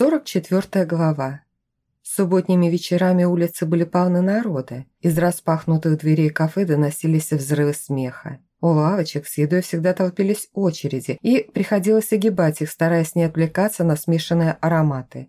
44 глава. Субботними вечерами улицы были полны народа. Из распахнутых дверей кафе доносились взрывы смеха. У лавочек с едой всегда толпились очереди, и приходилось огибать их, стараясь не отвлекаться на смешанные ароматы.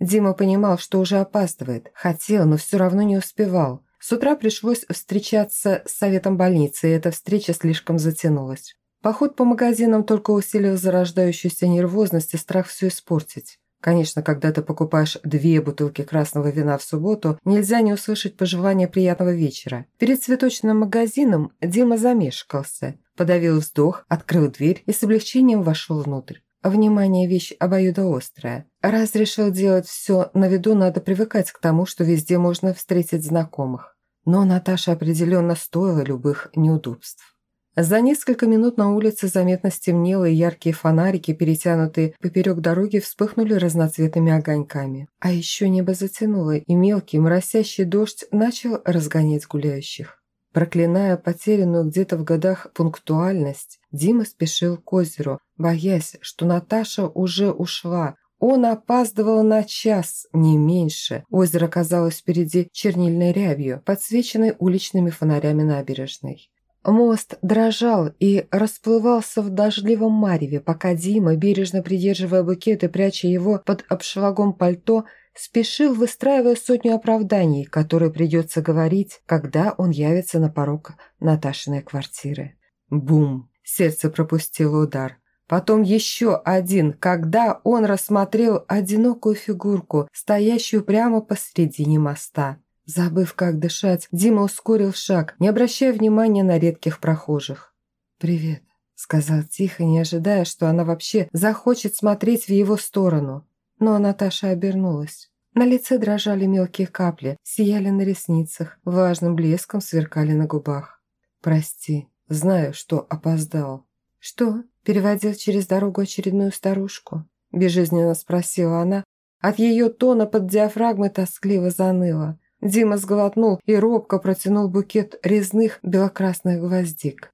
Дима понимал, что уже опаздывает. Хотел, но все равно не успевал. С утра пришлось встречаться с советом больницы, и эта встреча слишком затянулась. Поход по магазинам только усилил зарождающуюся нервозность и страх все испортить. Конечно, когда ты покупаешь две бутылки красного вина в субботу, нельзя не услышать пожелания приятного вечера. Перед цветочным магазином Дима замешкался, подавил вздох, открыл дверь и с облегчением вошел внутрь. Внимание – вещь обоюдоострая. Раз решил делать все на виду, надо привыкать к тому, что везде можно встретить знакомых. Но Наташа определенно стоила любых неудобств. За несколько минут на улице заметно стемнело, и яркие фонарики, перетянутые поперек дороги, вспыхнули разноцветными огоньками. А еще небо затянуло, и мелкий моросящий дождь начал разгонять гуляющих. Проклиная потерянную где-то в годах пунктуальность, Дима спешил к озеру, боясь, что Наташа уже ушла. Он опаздывал на час, не меньше. Озеро казалось впереди чернильной рябью, подсвеченной уличными фонарями набережной. Мост дрожал и расплывался в дождливом мареве, пока Дима, бережно придерживая букет и пряча его под обшлагом пальто, спешил, выстраивая сотню оправданий, которые придется говорить, когда он явится на порог Наташиной квартиры. Бум! Сердце пропустило удар. Потом еще один, когда он рассмотрел одинокую фигурку, стоящую прямо посредине моста. Забыв, как дышать, Дима ускорил шаг, не обращая внимания на редких прохожих. «Привет», – сказал тихо, не ожидая, что она вообще захочет смотреть в его сторону. Но Наташа обернулась. На лице дрожали мелкие капли, сияли на ресницах, важным блеском сверкали на губах. «Прости, знаю, что опоздал». «Что?» – переводил через дорогу очередную старушку? Безжизненно спросила она. От ее тона под диафрагмой тоскливо заныло. Дима сглотнул и робко протянул букет резных белокрасных гвоздик.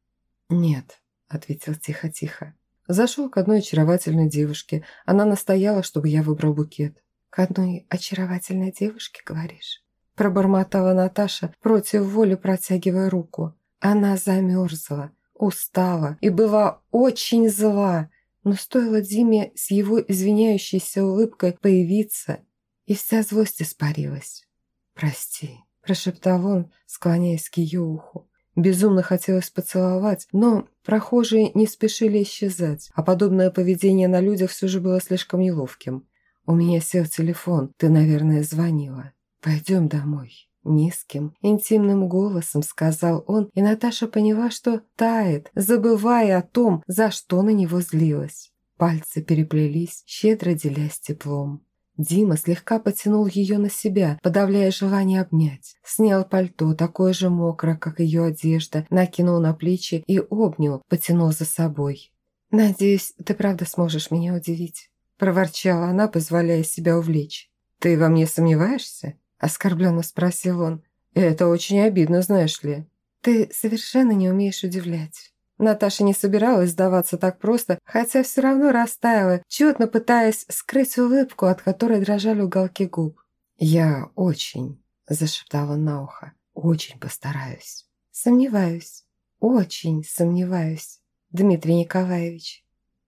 «Нет», – ответил тихо-тихо. Зашел к одной очаровательной девушке. Она настояла, чтобы я выбрал букет. «К одной очаровательной девушке, говоришь?» Пробормотала Наташа, против воли протягивая руку. Она замерзла, устала и была очень зла. Но стоило Диме с его извиняющейся улыбкой появиться, и вся злость испарилась. «Прости», – прошептал он, склоняясь к ее уху. Безумно хотелось поцеловать, но прохожие не спешили исчезать, а подобное поведение на людях все же было слишком неловким. «У меня сел телефон, ты, наверное, звонила. Пойдем домой». Низким, интимным голосом сказал он, и Наташа поняла, что тает, забывая о том, за что на него злилась. Пальцы переплелись, щедро делясь теплом. Дима слегка потянул ее на себя, подавляя желание обнять. Снял пальто, такое же мокрое, как ее одежда, накинул на плечи и обнял, потянул за собой. «Надеюсь, ты правда сможешь меня удивить», – проворчала она, позволяя себя увлечь. «Ты во мне сомневаешься?» – оскорбленно спросил он. «Это очень обидно, знаешь ли». «Ты совершенно не умеешь удивлять». Наташа не собиралась сдаваться так просто, хотя все равно растаяла, чутно пытаясь скрыть улыбку, от которой дрожали уголки губ. «Я очень», – зашептала на ухо, – «очень постараюсь». «Сомневаюсь, очень сомневаюсь, Дмитрий Николаевич».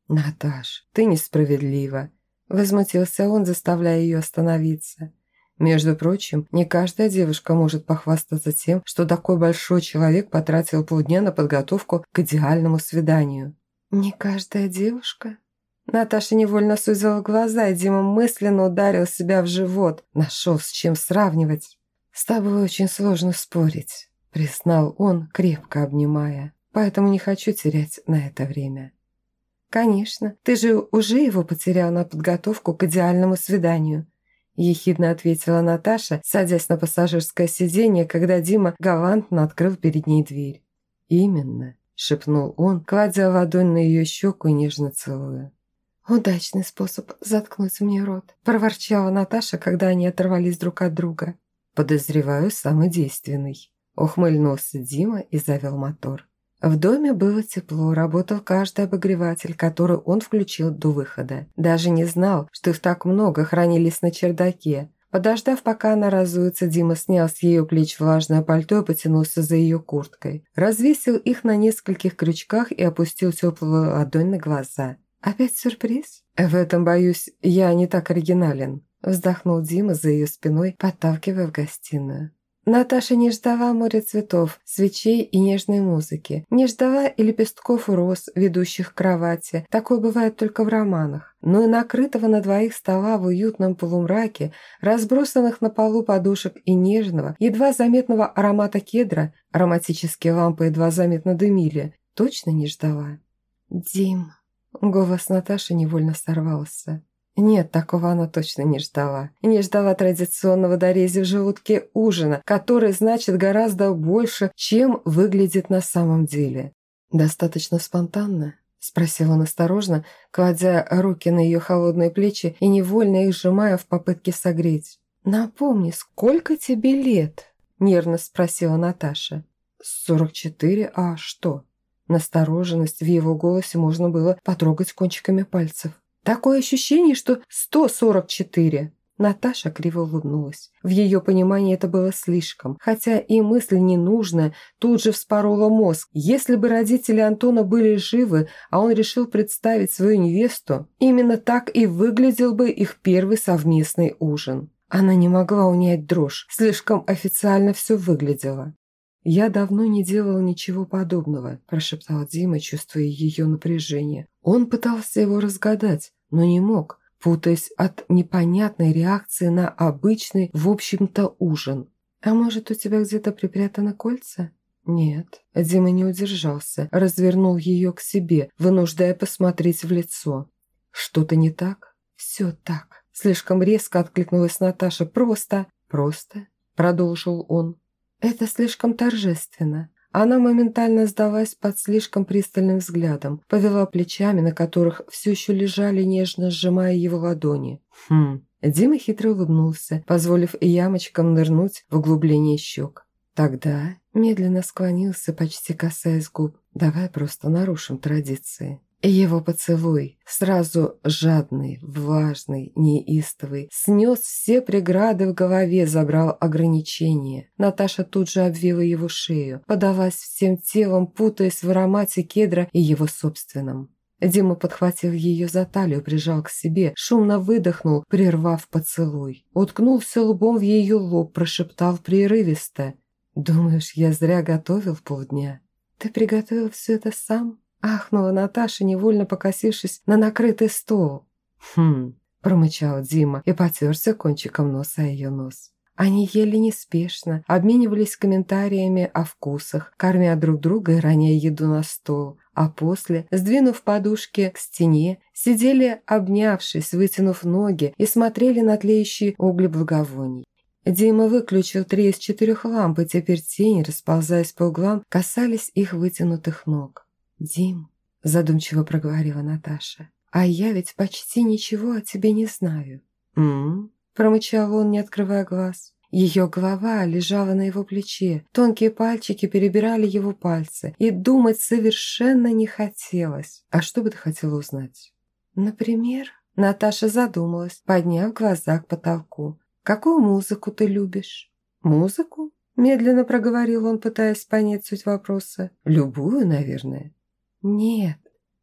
«Наташ, ты несправедлива», – возмутился он, заставляя ее остановиться. Между прочим, не каждая девушка может похвастаться тем, что такой большой человек потратил полдня на подготовку к идеальному свиданию. «Не каждая девушка?» Наташа невольно сузила глаза, и Дима мысленно ударил себя в живот. Нашел с чем сравнивать. «С тобой очень сложно спорить», – признал он, крепко обнимая. «Поэтому не хочу терять на это время». «Конечно, ты же уже его потерял на подготовку к идеальному свиданию», ехидно ответила Наташа, садясь на пассажирское сиденье, когда Дима галантно открыл перед ней дверь. «Именно», – шепнул он, кладя ладонь на ее щеку и нежно целуя. «Удачный способ заткнуть мне рот», – проворчала Наташа, когда они оторвались друг от друга. «Подозреваю, самый действенный», – ухмыльнулся Дима и завел мотор. В доме было тепло, работал каждый обогреватель, который он включил до выхода. Даже не знал, что их так много хранились на чердаке. Подождав, пока она разуется, Дима снял с ее плеч влажное пальто и потянулся за ее курткой. Развесил их на нескольких крючках и опустил теплую ладонь на глаза. «Опять сюрприз?» «В этом, боюсь, я не так оригинален», вздохнул Дима за ее спиной, подталкивая в гостиную. Наташа не ждала моря цветов, свечей и нежной музыки. Не ждала и лепестков роз, ведущих к кровати. Такое бывает только в романах. Но и накрытого на двоих стола в уютном полумраке, разбросанных на полу подушек и нежного, едва заметного аромата кедра, ароматические лампы едва заметно дымили, точно не ждала. «Дим...» Голос Наташи невольно сорвался. Нет, такого она точно не ждала. Не ждала традиционного дорези в желудке ужина, который значит гораздо больше, чем выглядит на самом деле. «Достаточно спонтанно?» – спросил он осторожно, кладя руки на ее холодные плечи и невольно их сжимая в попытке согреть. «Напомни, сколько тебе лет?» – нервно спросила Наташа. «Сорок четыре, а что?» Настороженность в его голосе можно было потрогать кончиками пальцев. Такое ощущение, что 144. Наташа криво улыбнулась. В ее понимании это было слишком, хотя и мысль ненужная тут же вспорола мозг. Если бы родители Антона были живы, а он решил представить свою невесту, именно так и выглядел бы их первый совместный ужин. Она не могла унять дрожь, слишком официально все выглядело. «Я давно не делал ничего подобного», – прошептал Дима, чувствуя ее напряжение. Он пытался его разгадать, но не мог, путаясь от непонятной реакции на обычный, в общем-то, ужин. «А может, у тебя где-то припрятаны кольца?» «Нет». Дима не удержался, развернул ее к себе, вынуждая посмотреть в лицо. «Что-то не так?» «Все так». Слишком резко откликнулась Наташа. «Просто, просто», продолжил он. «Это слишком торжественно. Она моментально сдалась под слишком пристальным взглядом, повела плечами, на которых все еще лежали, нежно сжимая его ладони. «Хм». Дима хитро улыбнулся, позволив ямочкам нырнуть в углубление щек. Тогда медленно склонился, почти касаясь губ. «Давай просто нарушим традиции». Его поцелуй, сразу жадный, влажный, неистовый, снес все преграды в голове, забрал ограничения. Наташа тут же обвила его шею, подалась всем телом, путаясь в аромате кедра и его собственном. Дима подхватил ее за талию, прижал к себе, шумно выдохнул, прервав поцелуй. Уткнулся лбом в ее лоб, прошептал прерывисто. «Думаешь, я зря готовил полдня? Ты приготовил все это сам?» Ахнула Наташа, невольно покосившись на накрытый стол. «Хм», – промычал Дима и потерся кончиком носа ее нос. Они ели неспешно, обменивались комментариями о вкусах, кормя друг друга и роняя еду на стол, а после, сдвинув подушки к стене, сидели обнявшись, вытянув ноги и смотрели на тлеющие угли благовоний. Дима выключил три из четырех ламп, и теперь тени, расползаясь по углам, касались их вытянутых ног. «Дим», – задумчиво проговорила Наташа, – «а я ведь почти ничего о тебе не знаю». «М-м-м», промычал он, не открывая глаз. Ее голова лежала на его плече, тонкие пальчики перебирали его пальцы, и думать совершенно не хотелось. «А что бы ты хотела узнать?» «Например?» Наташа задумалась, подняв глаза к потолку. «Какую музыку ты любишь?» «Музыку?» Медленно проговорил он, пытаясь понять суть вопроса. «Любую, наверное». «Нет».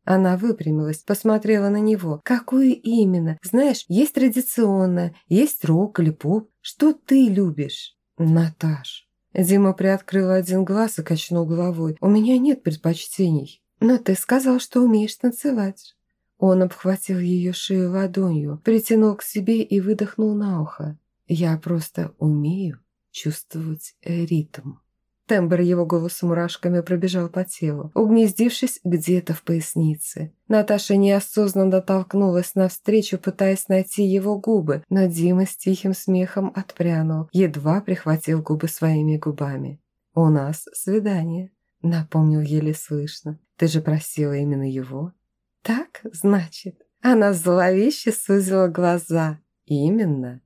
Она выпрямилась, посмотрела на него. «Какую именно? Знаешь, есть традиционная, есть рок или поп. Что ты любишь?» «Наташ». Дима приоткрыл один глаз и качнул головой. «У меня нет предпочтений». «Но ты сказал, что умеешь танцевать». Он обхватил ее шею ладонью, притянул к себе и выдохнул на ухо. «Я просто умею чувствовать ритм». Тембр его голоса мурашками пробежал по телу, угнездившись где-то в пояснице. Наташа неосознанно толкнулась навстречу, пытаясь найти его губы, но Дима с тихим смехом отпрянул, едва прихватил губы своими губами. «У нас свидание», — напомнил еле слышно. «Ты же просила именно его?» «Так, значит?» Она зловеще сузила глаза. «Именно.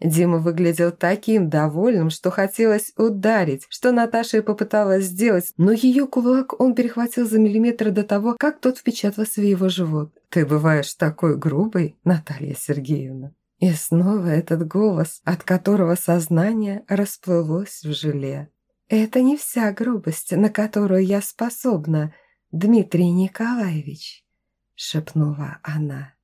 Дима выглядел таким довольным, что хотелось ударить, что Наташа и попыталась сделать, но ее кулак он перехватил за миллиметр до того, как тот впечатался в его живот. «Ты бываешь такой грубой, Наталья Сергеевна». И снова этот голос, от которого сознание расплылось в желе. «Это не вся грубость, на которую я способна, Дмитрий Николаевич», – шепнула она.